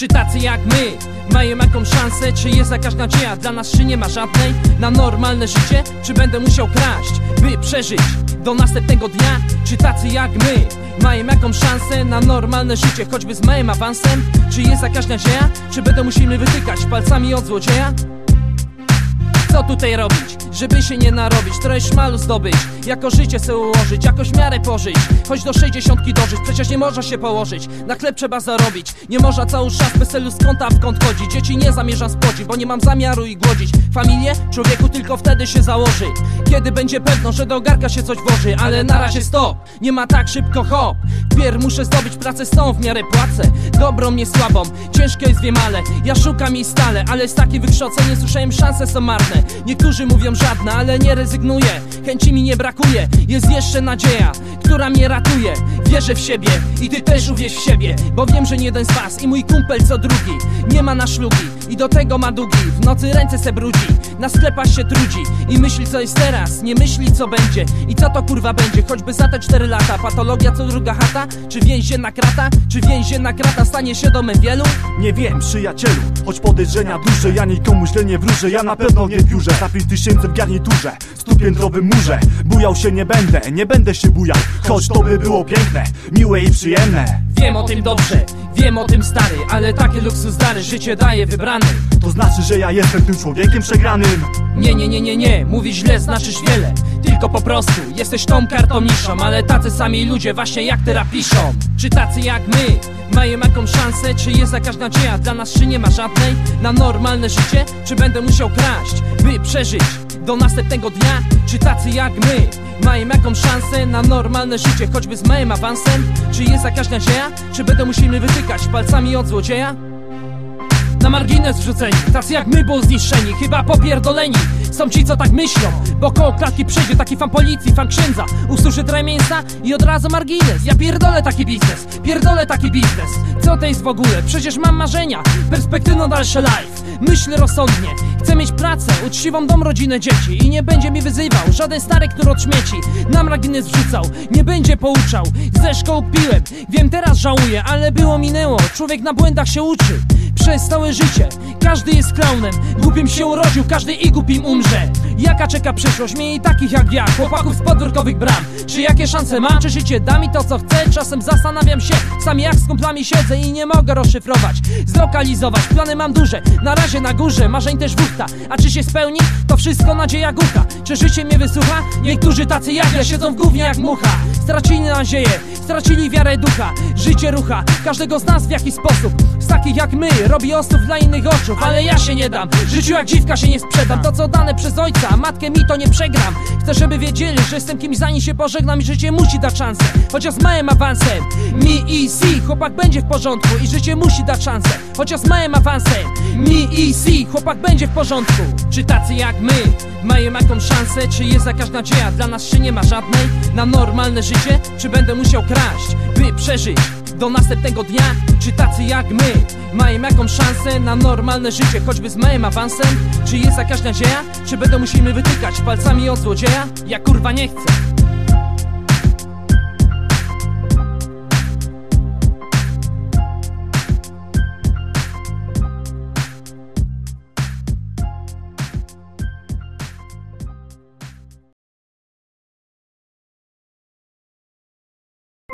Czy tacy jak my mają jakąś szansę? Czy jest jakaś nadzieja dla nas, czy nie ma żadnej? Na normalne życie? Czy będę musiał kraść, by przeżyć do następnego dnia? Czy tacy jak my mają jakąś szansę na normalne życie? Choćby z małym awansem? Czy jest jakaś nadzieja? Czy będę musimy wytykać palcami od złodzieja? Co tutaj robić, żeby się nie narobić Trochę szmalu zdobyć, jako życie se ułożyć Jakoś miarę pożyć, choć do sześćdziesiątki dożyć Przecież nie można się położyć, na chleb trzeba zarobić Nie można cały czas bez celu z kąta w kąt chodzić. Dzieci nie zamierzam spłodzić, bo nie mam zamiaru ich głodzić. Familię człowieku tylko wtedy się założy. Kiedy będzie pewno, że do garka się coś włoży Ale na razie stop, nie ma tak szybko hop. Pierw muszę zdobyć pracę z tą w miarę płacę. Dobrą, nie słabą, ciężko jest wiem ale Ja szukam jej stale, ale z takim wykształceniem słyszałem szanse są marne Niektórzy mówią żadna, ale nie rezygnuję. Chęci mi nie brakuje, jest jeszcze nadzieja Która mnie ratuje, wierzę w siebie I ty też uwierz w siebie Bo wiem, że nie jeden z was i mój kumpel co drugi. Nie ma na szlugi i do tego ma długi. W nocy ręce se brudzi, na sklepach się trudzi I myśli co jest teraz, nie myśli co będzie I co to kurwa będzie, choćby za te 4 lata. Patologia co druga chata, czy więzienna krata? Czy więzienna krata stanie się domem wielu? Nie wiem, przyjacielu, choć podejrzenia duże Ja nikomu źle nie wróżę, ja na pewno nie biurze Za pięć tysięcy w garniturze, stupiętrowym murze. Bujał się nie będę, nie będę się bujał Choć to by było piękne, miłe i przyjemne. Wiem o tym dobrze, wiem o tym stary Ale takie luksus dary życie daje wybrany To znaczy, że ja jestem tym człowiekiem przegranym Nie, nie, nie, nie, nie, mówisz źle, znaczysz wiele Tylko po prostu jesteś tą kartą niższą Ale tacy sami ludzie właśnie jak teraz piszą Czy tacy jak my mają jakąś szansę? Czy jest jakaś nadzieja dla nas, czy nie ma żadnej? Na normalne życie? Czy będę musiał kraść, by przeżyć do następnego dnia? Czy tacy jak my mają jakąś szansę na normalne życie? Choćby z małym awansem? Czy jest jakaś nadzieja? Czy będę musimy wytykać palcami od złodzieja? Na margines wrzuceni, tacy jak my, bo zniszczeni Chyba popierdoleni, są ci co tak myślą Bo koło klatki przejdzie taki fan policji, fan księdza Usłyszy mięsa i od razu margines Ja pierdolę taki biznes, pierdolę taki biznes Co to jest w ogóle? Przecież mam marzenia Perspektywno dalsze life Myślę rozsądnie, chcę mieć pracę Uczciwą dom, rodzinę, dzieci. I nie będzie mi wyzywał żaden stary, który od śmieci Na margines wrzucał, nie będzie pouczał Ze szkoły piłem, wiem teraz żałuję Ale było minęło, człowiek na błędach się uczy przez całe życie. Każdy jest klaunem, głupim się urodził, każdy i głupim umrze. Jaka czeka przyszłość, miej takich jak ja, chłopaków z podwórkowych bram. Czy jakie szanse mam, czy życie da mi to co chcę? Czasem zastanawiam się, sam jak z kumplami siedzę i nie mogę rozszyfrować Zlokalizować, plany mam duże, na razie na górze, marzeń też wódka A czy się spełni? To wszystko nadzieja głucha. Czy życie mnie wysłucha? Niektórzy tacy jak ja siedzą w gównie jak mucha. Stracili nadzieję, stracili wiarę ducha. Życie rucha, każdego z nas w jakiś sposób. Z takich jak my, robi osób dla innych oczów Ale ja się nie dam, życiu jak dziwka się nie sprzedam. To co dane przez ojca, matkę mi to nie przegram. Chcę żeby wiedzieli, że jestem kimś zanim się pożegnam I życie musi dać szansę, chociaż z małym awansem Mi i si, chłopak będzie w porządku I życie musi dać szansę, chociaż z małym awansem Mi i si, chłopak będzie w porządku. Czy tacy jak my, mają jakąś szansę? Czy jest jakaś nadzieja? Dla nas, czy nie ma żadnej? Na normalne życie, czy będę musiał kraść, by przeżyć do następnego dnia? Czy tacy jak my mają jakąś szansę na normalne życie, choćby z małym awansem? Czy jest jakaś nadzieja? Czy będę musimy wytykać palcami od złodzieja? Ja kurwa nie chcę